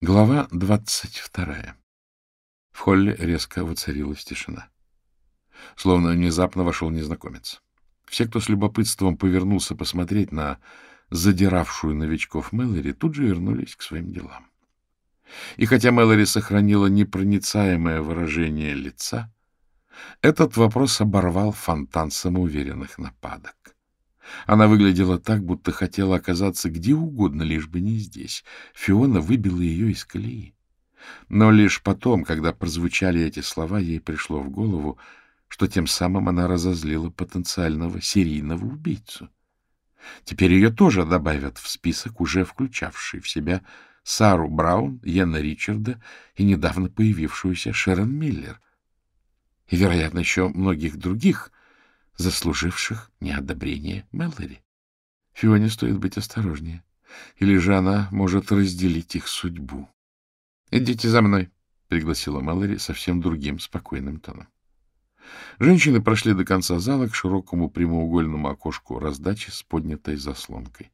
Глава двадцать вторая. В холле резко воцарилась тишина. Словно внезапно вошел незнакомец. Все, кто с любопытством повернулся посмотреть на задиравшую новичков Мэлори, тут же вернулись к своим делам. И хотя Мэлори сохранила непроницаемое выражение лица, этот вопрос оборвал фонтан самоуверенных нападок. Она выглядела так, будто хотела оказаться где угодно, лишь бы не здесь. Фиона выбила ее из колеи. Но лишь потом, когда прозвучали эти слова, ей пришло в голову, что тем самым она разозлила потенциального серийного убийцу. Теперь ее тоже добавят в список, уже включавший в себя Сару Браун, Йена Ричарда и недавно появившуюся Шерон Миллер. И, вероятно, еще многих других — заслуживших неодобрение Мэллори. Фионе стоит быть осторожнее, или же она может разделить их судьбу. — Идите за мной, — пригласила Мэллори совсем другим, спокойным тоном. Женщины прошли до конца зала к широкому прямоугольному окошку раздачи с поднятой заслонкой.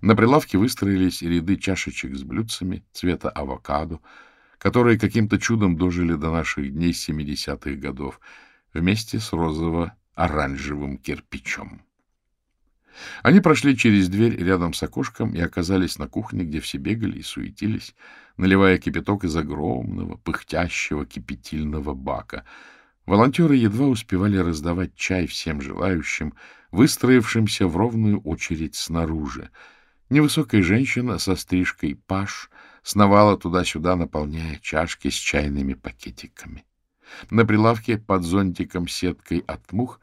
На прилавке выстроились ряды чашечек с блюдцами цвета авокадо, которые каким-то чудом дожили до наших дней 70-х годов, вместе с розово оранжевым кирпичом. Они прошли через дверь рядом с окошком и оказались на кухне, где все бегали и суетились, наливая кипяток из огромного, пыхтящего кипятильного бака. Волонтеры едва успевали раздавать чай всем желающим, выстроившимся в ровную очередь снаружи. Невысокая женщина со стрижкой паш сновала туда-сюда, наполняя чашки с чайными пакетиками. На прилавке под зонтиком сеткой от мух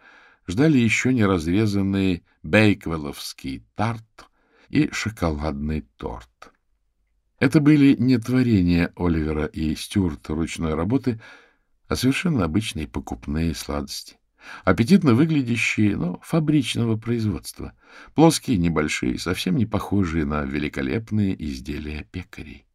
ждали еще не разрезанные бейквелловский тарт и шоколадный торт. Это были не творения Оливера и Стюарта ручной работы, а совершенно обычные покупные сладости. Аппетитно выглядящие, но фабричного производства. Плоские, небольшие, совсем не похожие на великолепные изделия пекарей.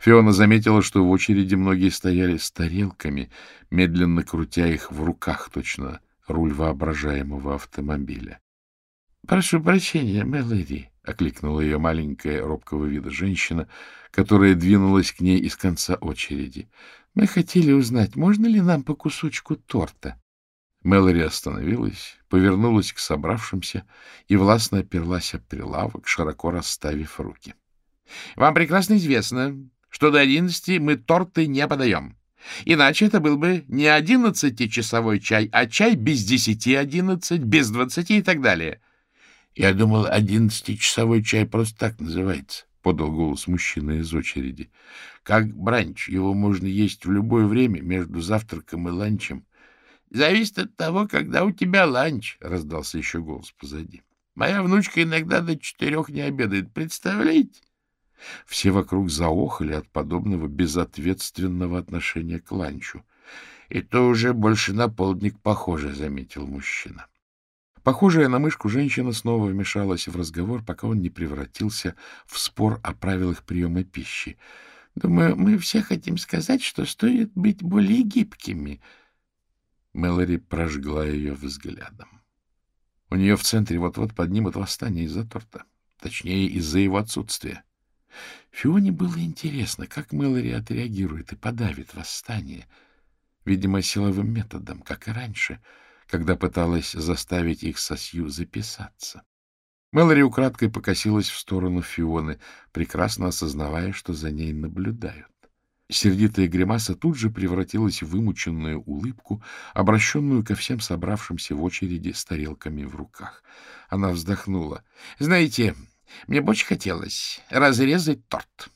Фиона заметила, что в очереди многие стояли с тарелками, медленно крутя их в руках, точно руль воображаемого автомобиля. — Прошу прощения, Мэлэри, — окликнула ее маленькая робкого вида женщина, которая двинулась к ней из конца очереди. — Мы хотели узнать, можно ли нам по кусочку торта? Мэлори остановилась, повернулась к собравшимся и властно оперлась об прилавок, широко расставив руки. Вам прекрасно известно, что до одиннадцати мы торты не подаем. Иначе это был бы не одиннадцатичасовой чай, а чай без десяти одиннадцать, без двадцати и так далее. — Я думал, одиннадцатичасовой чай просто так называется, — подал голос мужчина из очереди. — Как бранч, его можно есть в любое время между завтраком и ланчем. — Зависит от того, когда у тебя ланч, — раздался еще голос позади. — Моя внучка иногда до четырех не обедает, представляете? Все вокруг заохали от подобного безответственного отношения к ланчу. — И то уже больше на полдник похоже, — заметил мужчина. Похожая на мышку женщина снова вмешалась в разговор, пока он не превратился в спор о правилах приема пищи. — Думаю, мы все хотим сказать, что стоит быть более гибкими. Мэлори прожгла ее взглядом. У нее в центре вот-вот поднимут восстание из-за торта. Точнее, из-за его отсутствия. Фионе было интересно, как Мэлори отреагирует и подавит восстание. Видимо, силовым методом, как и раньше, когда пыталась заставить их со Сью записаться. Мэлори украдкой покосилась в сторону Фионы, прекрасно осознавая, что за ней наблюдают. Сердитая гримаса тут же превратилась в вымученную улыбку, обращенную ко всем собравшимся в очереди с тарелками в руках. Она вздохнула. — Знаете, мне бы очень хотелось разрезать торт.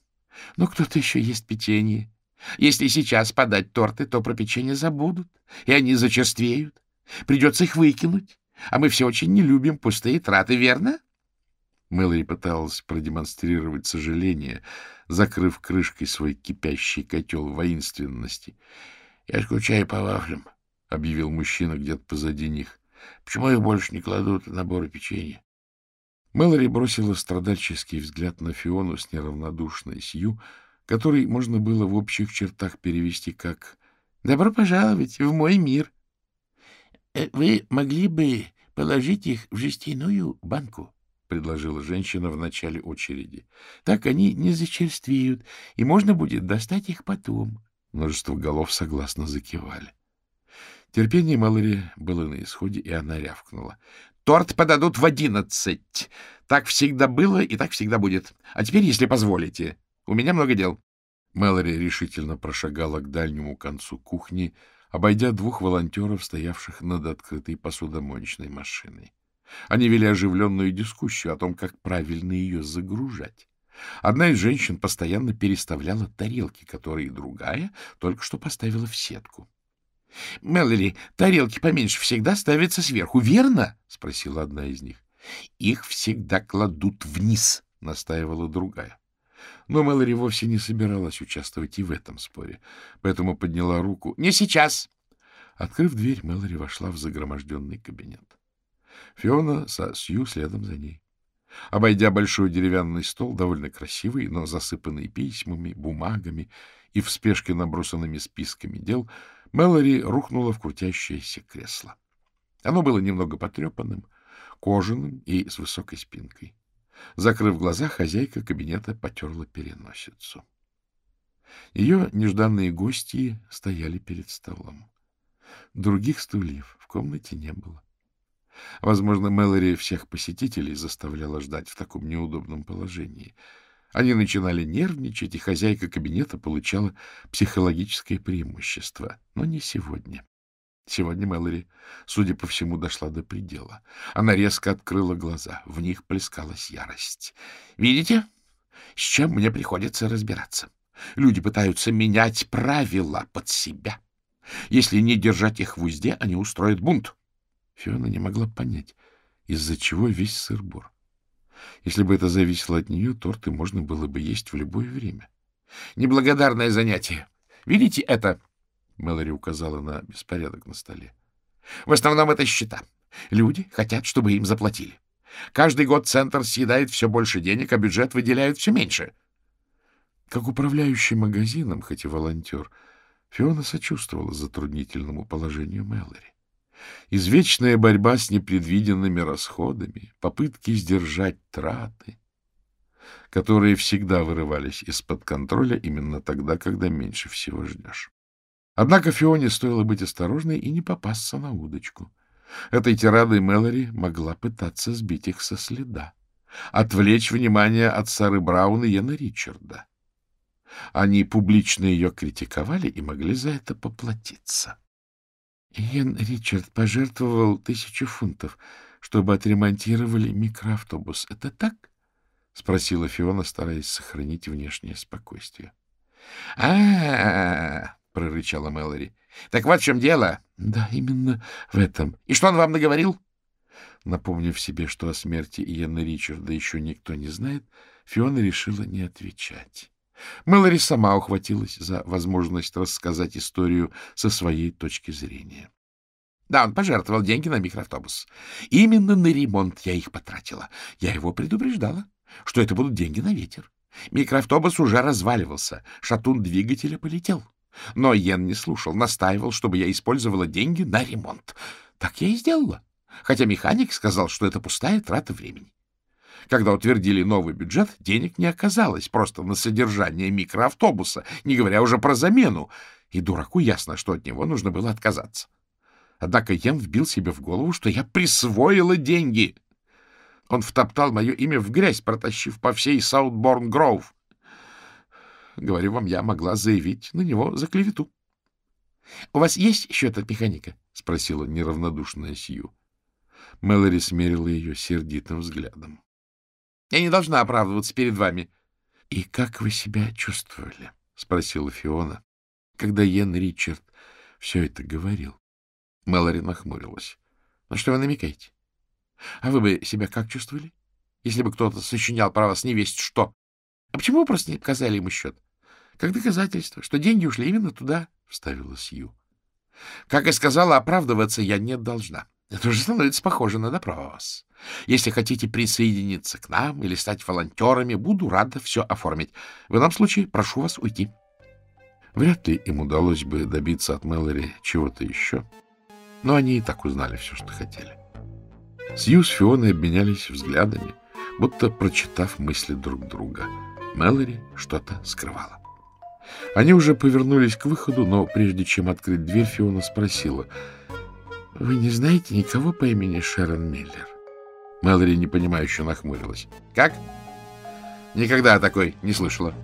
Но кто-то еще ест печенье. Если сейчас подать торты, то про печенье забудут, и они зачерствеют. Придется их выкинуть. А мы все очень не любим пустые траты, верно? Мэлори пыталась продемонстрировать сожаление, закрыв крышкой свой кипящий котел воинственности. — Я скучаю по вафлям, — объявил мужчина где-то позади них. — Почему их больше не кладут в наборы печенья? Мэлори бросила страдальческий взгляд на Фиону с неравнодушной Сью, который можно было в общих чертах перевести как «Добро пожаловать в мой мир». «Э, — Вы могли бы положить их в жестяную банку, — предложила женщина в начале очереди. — Так они не зачерствеют, и можно будет достать их потом. Множество голов согласно закивали. Терпение Мэлори было на исходе, и она рявкнула. — Торт подадут в одиннадцать. Так всегда было и так всегда будет. А теперь, если позволите, у меня много дел. Мэлори решительно прошагала к дальнему концу кухни, обойдя двух волонтеров, стоявших над открытой посудомоечной машиной. Они вели оживленную дискуссию о том, как правильно ее загружать. Одна из женщин постоянно переставляла тарелки, которые другая только что поставила в сетку. — Мэлори, тарелки поменьше всегда ставятся сверху, верно? — спросила одна из них. — Их всегда кладут вниз, — настаивала другая. Но Мэлори вовсе не собиралась участвовать и в этом споре, поэтому подняла руку. — Не сейчас! Открыв дверь, Мэлори вошла в загроможденный кабинет. Фиона со Сью следом за ней. Обойдя большой деревянный стол, довольно красивый, но засыпанный письмами, бумагами и в спешке набросанными списками дел, Мэлори рухнула в крутящееся кресло. Оно было немного потрепанным, кожаным и с высокой спинкой. Закрыв глаза, хозяйка кабинета потерла переносицу. Ее нежданные гости стояли перед столом. Других стульев в комнате не было. Возможно, Мэлори всех посетителей заставляла ждать в таком неудобном положении. Они начинали нервничать, и хозяйка кабинета получала психологическое преимущество. Но не сегодня. Сегодня Мэлори, судя по всему, дошла до предела. Она резко открыла глаза. В них плескалась ярость. — Видите, с чем мне приходится разбираться? Люди пытаются менять правила под себя. Если не держать их в узде, они устроят бунт. Фиона не могла понять, из-за чего весь сыр-бор. Если бы это зависело от нее, торты можно было бы есть в любое время. — Неблагодарное занятие. Видите это? Мэлори указала на беспорядок на столе. — В основном это счета. Люди хотят, чтобы им заплатили. Каждый год центр съедает все больше денег, а бюджет выделяют все меньше. Как управляющий магазином, хоть и волонтер, Фиона сочувствовала затруднительному положению Мэлори. Извечная борьба с непредвиденными расходами, попытки сдержать траты, которые всегда вырывались из-под контроля именно тогда, когда меньше всего ждешь. Однако Фионе стоило быть осторожной и не попасться на удочку. Этой тирадой Мэлори могла пытаться сбить их со следа, отвлечь внимание от Сары Браун и Яна Ричарда. Они публично ее критиковали и могли за это поплатиться. Иен Ричард пожертвовал тысячу фунтов, чтобы отремонтировали микроавтобус. Это так? — спросила Фиона, стараясь сохранить внешнее спокойствие. — А-а-а! — прорычала Мэлори. — Так вот в чем дело. — Да, именно в этом. — И что он вам наговорил? Напомнив себе, что о смерти Иена Ричарда еще никто не знает, Фиона решила не отвечать. Мэлори сама ухватилась за возможность рассказать историю со своей точки зрения. Да, он пожертвовал деньги на микроавтобус. Именно на ремонт я их потратила. Я его предупреждала, что это будут деньги на ветер. Микроавтобус уже разваливался, шатун двигателя полетел. Но Йен не слушал, настаивал, чтобы я использовала деньги на ремонт. Так я и сделала, хотя механик сказал, что это пустая трата времени. Когда утвердили новый бюджет, денег не оказалось просто на содержание микроавтобуса, не говоря уже про замену, и дураку ясно, что от него нужно было отказаться. Однако Йен вбил себе в голову, что я присвоила деньги. Он втоптал мое имя в грязь, протащив по всей Саутборн-Гроув. Говорю вам, я могла заявить на него за клевету. — У вас есть счет от механика? — спросила неравнодушная Сью. Мэлори смерила ее сердитым взглядом. — Я не должна оправдываться перед вами. — И как вы себя чувствовали? — спросила Фиона, когда Йен Ричард все это говорил. Мэлори нахмурилась. — На что вы намекаете? — А вы бы себя как чувствовали, если бы кто-то сочинял про вас не весть что? А почему вы просто не показали ему счет? Как доказательство, что деньги ушли именно туда, — вставила Сью. Как и сказала, оправдываться я не должна. Это уже становится похоже на допрос. Если хотите присоединиться к нам или стать волонтерами, буду рада все оформить. В ином случае прошу вас уйти. Вряд ли им удалось бы добиться от Мэлори чего-то еще, но они и так узнали все, что хотели. Сью с Фионой обменялись взглядами, будто прочитав мысли друг друга. Мэлори что-то скрывала. Они уже повернулись к выходу, но прежде чем открыть дверь, Фиона спросила, «Вы не знаете никого по имени Шерон Миллер?» Мэлори непонимающе нахмурилась. «Как?» «Никогда такой не слышала».